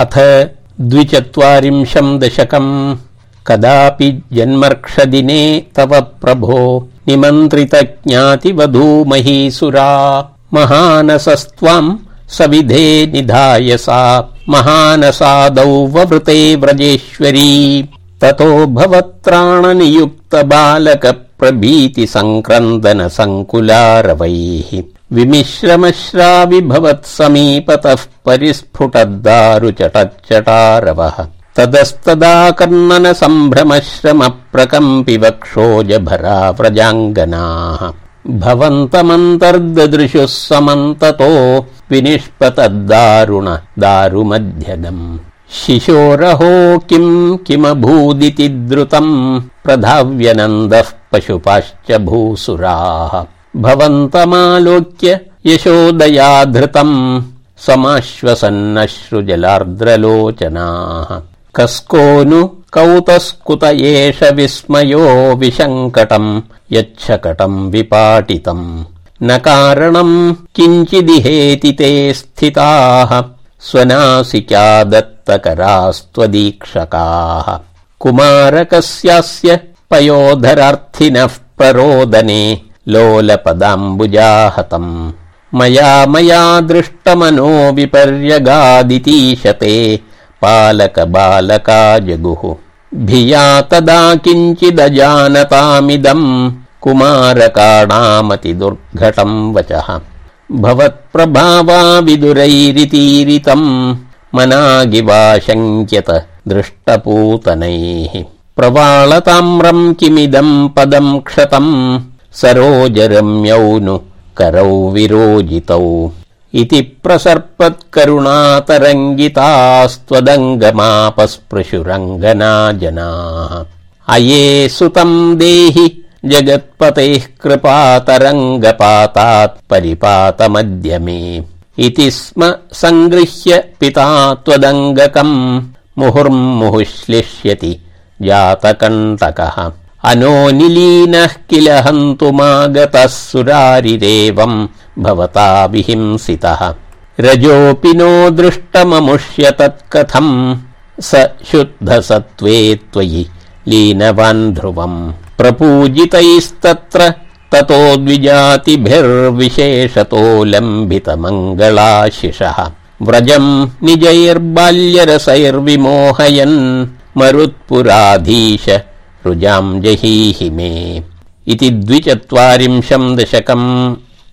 अथ द्विचत्वारिंशम् दशकम्। कदापि जन्मर्क्षदिने तव प्रभो निमन्त्रित ज्ञातिवधूमहीसुरा महानसस्त्वाम् सविधे निधाय सा। महानसादौ ववृते व्रजेश्वरी। ततो भवत्राणनियुक्त बालक प्रभीति सङ्क्रन्दन सङ्कुलारवैः विमिश्रमश्राविभवत् समीपतः परिस्फुटद्दारु चटच्चटारवः तदस्तदा कर्णन सम्भ्रमश्रम प्रकम्पि वक्षोज भरा व्रजाङ्गनाः भवन्तमन्तर्ददृशुः समन्ततो विनिष्पतद्दारुण दारुमध्यगम् शिशोरहो किम् किमभूदिति द्रुतम् प्रधाव्यनन्दः पशुपाश्च भूसुराः भवन्तमालोक्य यशोदया धृतम् समाश्वसन्नश्रुजलार्द्रलोचनाः। कस्को नु कौतस्कुत एष विस्मयो विशङ्कटम् यच्छकटम् विपाटितम्। न कारणम् किञ्चिदिहेति ते स्थिताः। स्वनासिका दत्तकरास्त्वदीक्षकाः कुमारकस्यास्य पयोधरार्थिनः प्ररोदने लोलपदाम्बुजाहतम्। मया मया दृष्टमनो विपर्यगादितीशते पालक बालका जगुः भिया तदा किञ्चिदजानतामिदम्। कुमारकाणामति दुर्घटम् वचः। भवत्प्रभावा विदुरैरितीरितम्। मनागिवाशङ्क्यत दृष्टपूतनैः। प्रवाळताम्रम् किमिदम् पदम् क्षतम् सरोजरम्यौ नु करौ विरोजितौ। इति प्रसर्पत्करुणातरङ्गितास्त्वदङ्गमापस्पृशुरङ्गना जनाः। अये सुतम् देहि जगत्पतेः कृपातरङ्गपातात् परिपातमद्य मे इति स्म सङ्गृह्य पिता त्वदङ्गकम् मुहुर्मुहुश्लिष्यति जातकण्टकः अनो निलीनः किल हन्तुमागतः सुरारिरेवम् भवता विहिंसितः। रजोऽपि नो दृष्टममुष्य तत्कथम्। स शुद्धसत्त्वे त्वयि लीनवान् ध्रुवम्। प्रपूजितैस्तत्र ततो द्विजातिभिर्विशेषतो लम्बितमङ्गलाशिषः व्रजम् निजैर्बाल्यरसैर्विमोहयन् मरुत्पुराधीश रुजाम् जहीहि मे। इति द्विचत्वारिंशम् दशकम्